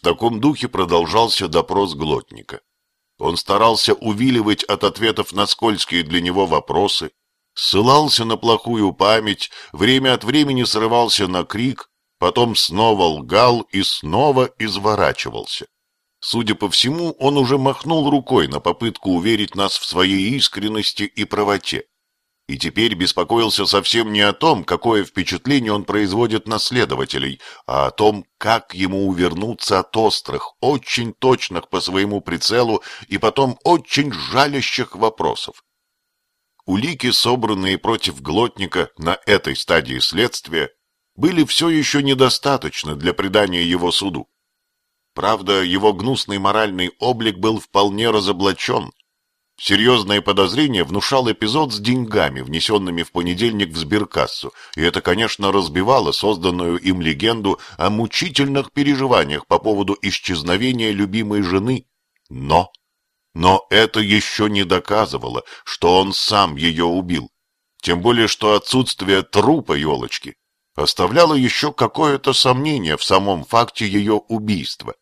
В таком духе продолжался допрос глотника. Он старался увиливать от ответов на скользкие для него вопросы, ссылался на плохую память, время от времени срывался на крик, потом снова лгал и снова изворачивался. Судя по всему, он уже махнул рукой на попытку уверить нас в своей искренности и правоте. И теперь беспокоился совсем не о том, какое впечатление он производит на следователей, а о том, как ему увернуться от острых, очень точных по своему прицелу и потом очень жалящих вопросов. Улики, собранные против Глотника на этой стадии следствия, были все еще недостаточно для предания его суду. Правда, его гнусный моральный облик был вполне разоблачен. Серьезное подозрение внушал эпизод с деньгами, внесенными в понедельник в сберкассу, и это, конечно, разбивало созданную им легенду о мучительных переживаниях по поводу исчезновения любимой жены. Но... Но это еще не доказывало, что он сам ее убил. Тем более, что отсутствие трупа елочки оставляло еще какое-то сомнение в самом факте ее убийства.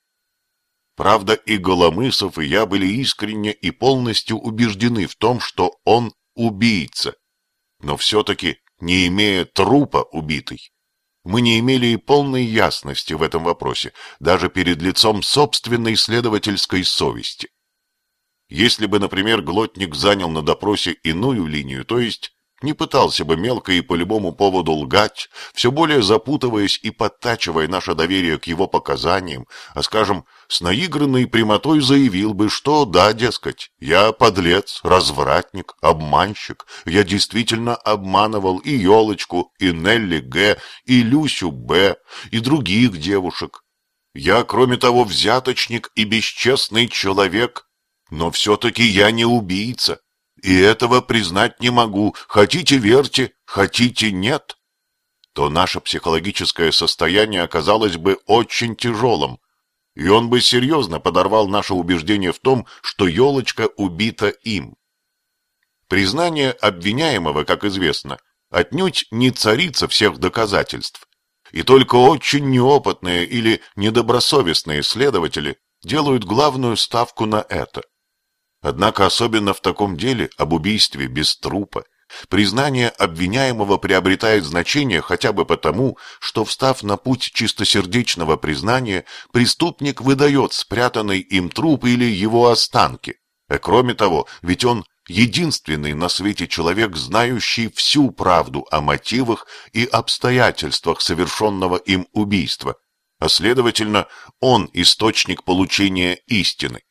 Правда, и Голомысов, и я были искренне и полностью убеждены в том, что он убийца. Но все-таки, не имея трупа убитой, мы не имели и полной ясности в этом вопросе, даже перед лицом собственной следовательской совести. Если бы, например, Глотник занял на допросе иную линию, то есть не пытался бы мелко и по любому поводу лгать, все более запутываясь и подтачивая наше доверие к его показаниям, а, скажем, с наигранной прямотой заявил бы, что да, дескать, я подлец, развратник, обманщик, я действительно обманывал и Елочку, и Нелли Г., и Люсю Б., и других девушек. Я, кроме того, взяточник и бесчестный человек, но все-таки я не убийца, и этого признать не могу, хотите верьте, хотите нет, то наше психологическое состояние оказалось бы очень тяжелым, и он бы серьезно подорвал наше убеждение в том, что елочка убита им. Признание обвиняемого, как известно, отнюдь не царица всех доказательств, и только очень неопытные или недобросовестные следователи делают главную ставку на это – Однако особенно в таком деле, об убийстве без трупа, признание обвиняемого приобретает значение хотя бы потому, что, встав на путь чистосердечного признания, преступник выдает спрятанный им труп или его останки. А кроме того, ведь он единственный на свете человек, знающий всю правду о мотивах и обстоятельствах совершенного им убийства, а следовательно, он источник получения истины.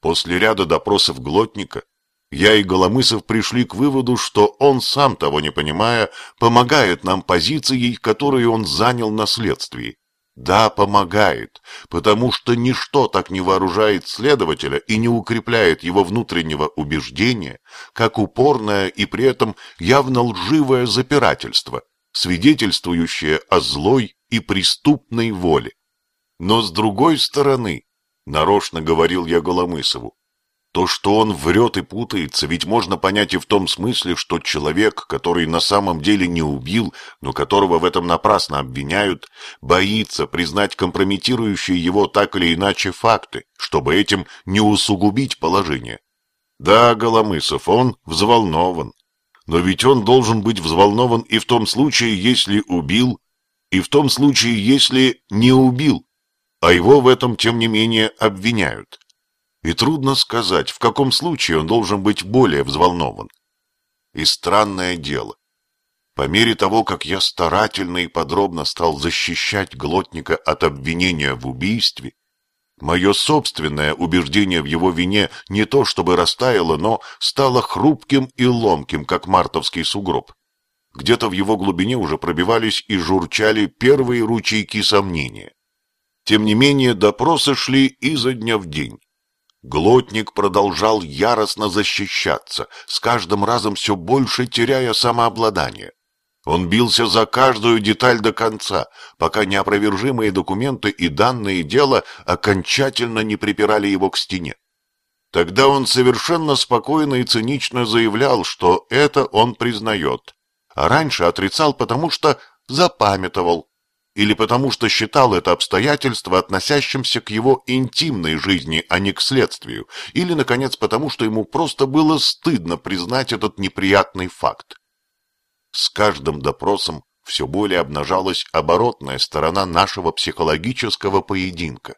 После ряда допросов Глотника я и Голомысов пришли к выводу, что он, сам того не понимая, помогает нам позицией, которую он занял на следствии. Да, помогает, потому что ничто так не вооружает следователя и не укрепляет его внутреннего убеждения, как упорное и при этом явно лживое запирательство, свидетельствующее о злой и преступной воле. Но с другой стороны, Нарочно говорил я Голомысову. То, что он врет и путается, ведь можно понять и в том смысле, что человек, который на самом деле не убил, но которого в этом напрасно обвиняют, боится признать компрометирующие его так или иначе факты, чтобы этим не усугубить положение. Да, Голомысов, он взволнован. Но ведь он должен быть взволнован и в том случае, если убил, и в том случае, если не убил а его в этом, тем не менее, обвиняют. И трудно сказать, в каком случае он должен быть более взволнован. И странное дело. По мере того, как я старательно и подробно стал защищать Глотника от обвинения в убийстве, мое собственное убеждение в его вине не то чтобы растаяло, но стало хрупким и ломким, как мартовский сугроб. Где-то в его глубине уже пробивались и журчали первые ручейки сомнения. Тем не менее, допросы шли изо дня в день. Глотник продолжал яростно защищаться, с каждым разом все больше теряя самообладание. Он бился за каждую деталь до конца, пока неопровержимые документы и данные дела окончательно не припирали его к стене. Тогда он совершенно спокойно и цинично заявлял, что это он признает, а раньше отрицал, потому что запамятовал, или потому что считал это обстоятельство относящимся к его интимной жизни, а не к следствию, или, наконец, потому что ему просто было стыдно признать этот неприятный факт. С каждым допросом все более обнажалась оборотная сторона нашего психологического поединка.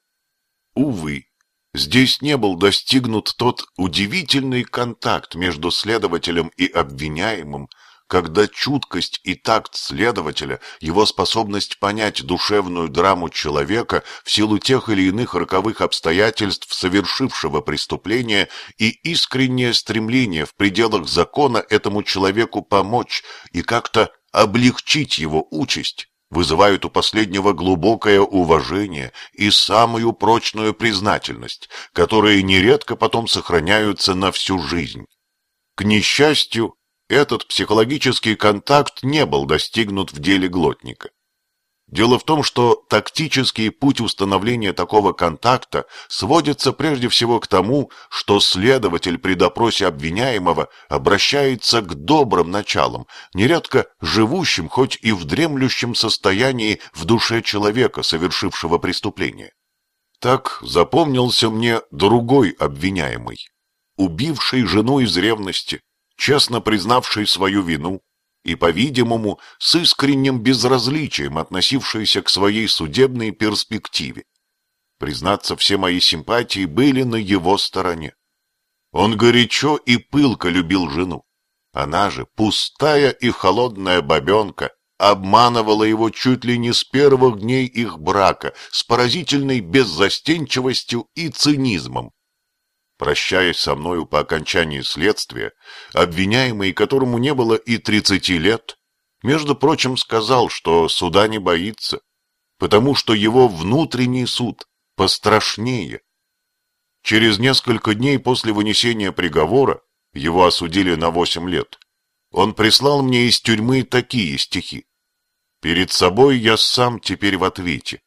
Увы, здесь не был достигнут тот удивительный контакт между следователем и обвиняемым, когда чуткость и такт следователя, его способность понять душевную драму человека в силу тех или иных роковых обстоятельств совершившего преступление и искреннее стремление в пределах закона этому человеку помочь и как-то облегчить его участь, вызывают у последнего глубокое уважение и самую прочную признательность, которые нередко потом сохраняются на всю жизнь. К несчастью, этот психологический контакт не был достигнут в деле глотника. Дело в том, что тактический путь установления такого контакта сводится прежде всего к тому, что следователь при допросе обвиняемого обращается к добрым началам, нередко живущим хоть и в дремлющем состоянии в душе человека, совершившего преступление. Так запомнился мне другой обвиняемый, убивший жену из ревности, честно признавший свою вину и, по-видимому, с искренним безразличием относившийся к своей судебной перспективе. Признаться, все мои симпатии были на его стороне. Он горячо и пылко любил жену. Она же, пустая и холодная бабенка, обманывала его чуть ли не с первых дней их брака, с поразительной беззастенчивостью и цинизмом. Прощаясь со мною по окончании следствия, обвиняемый, которому не было и тридцати лет, между прочим, сказал, что суда не боится, потому что его внутренний суд пострашнее. Через несколько дней после вынесения приговора, его осудили на восемь лет, он прислал мне из тюрьмы такие стихи. «Перед собой я сам теперь в ответе.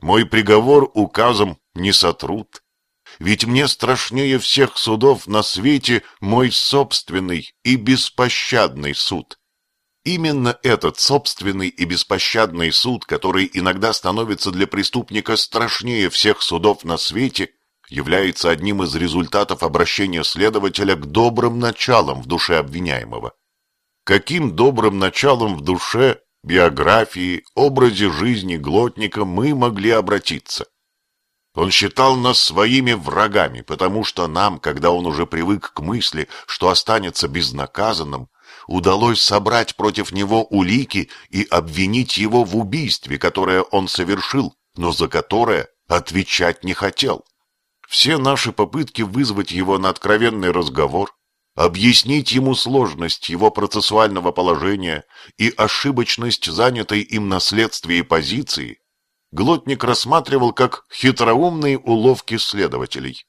Мой приговор указом не сотрут, ведь мне страшнее всех судов на свете мой собственный и беспощадный суд. Именно этот собственный и беспощадный суд, который иногда становится для преступника страшнее всех судов на свете, является одним из результатов обращения следователя к добрым началам в душе обвиняемого. Каким добрым началом в душе, биографии, образе жизни глотника мы могли обратиться? Он считал нас своими врагами, потому что нам, когда он уже привык к мысли, что останется безнаказанным, удалось собрать против него улики и обвинить его в убийстве, которое он совершил, но за которое отвечать не хотел. Все наши попытки вызвать его на откровенный разговор, объяснить ему сложность его процессуального положения и ошибочность занятой им на следствии позиции Глотник рассматривал как хитроумные уловки следователей.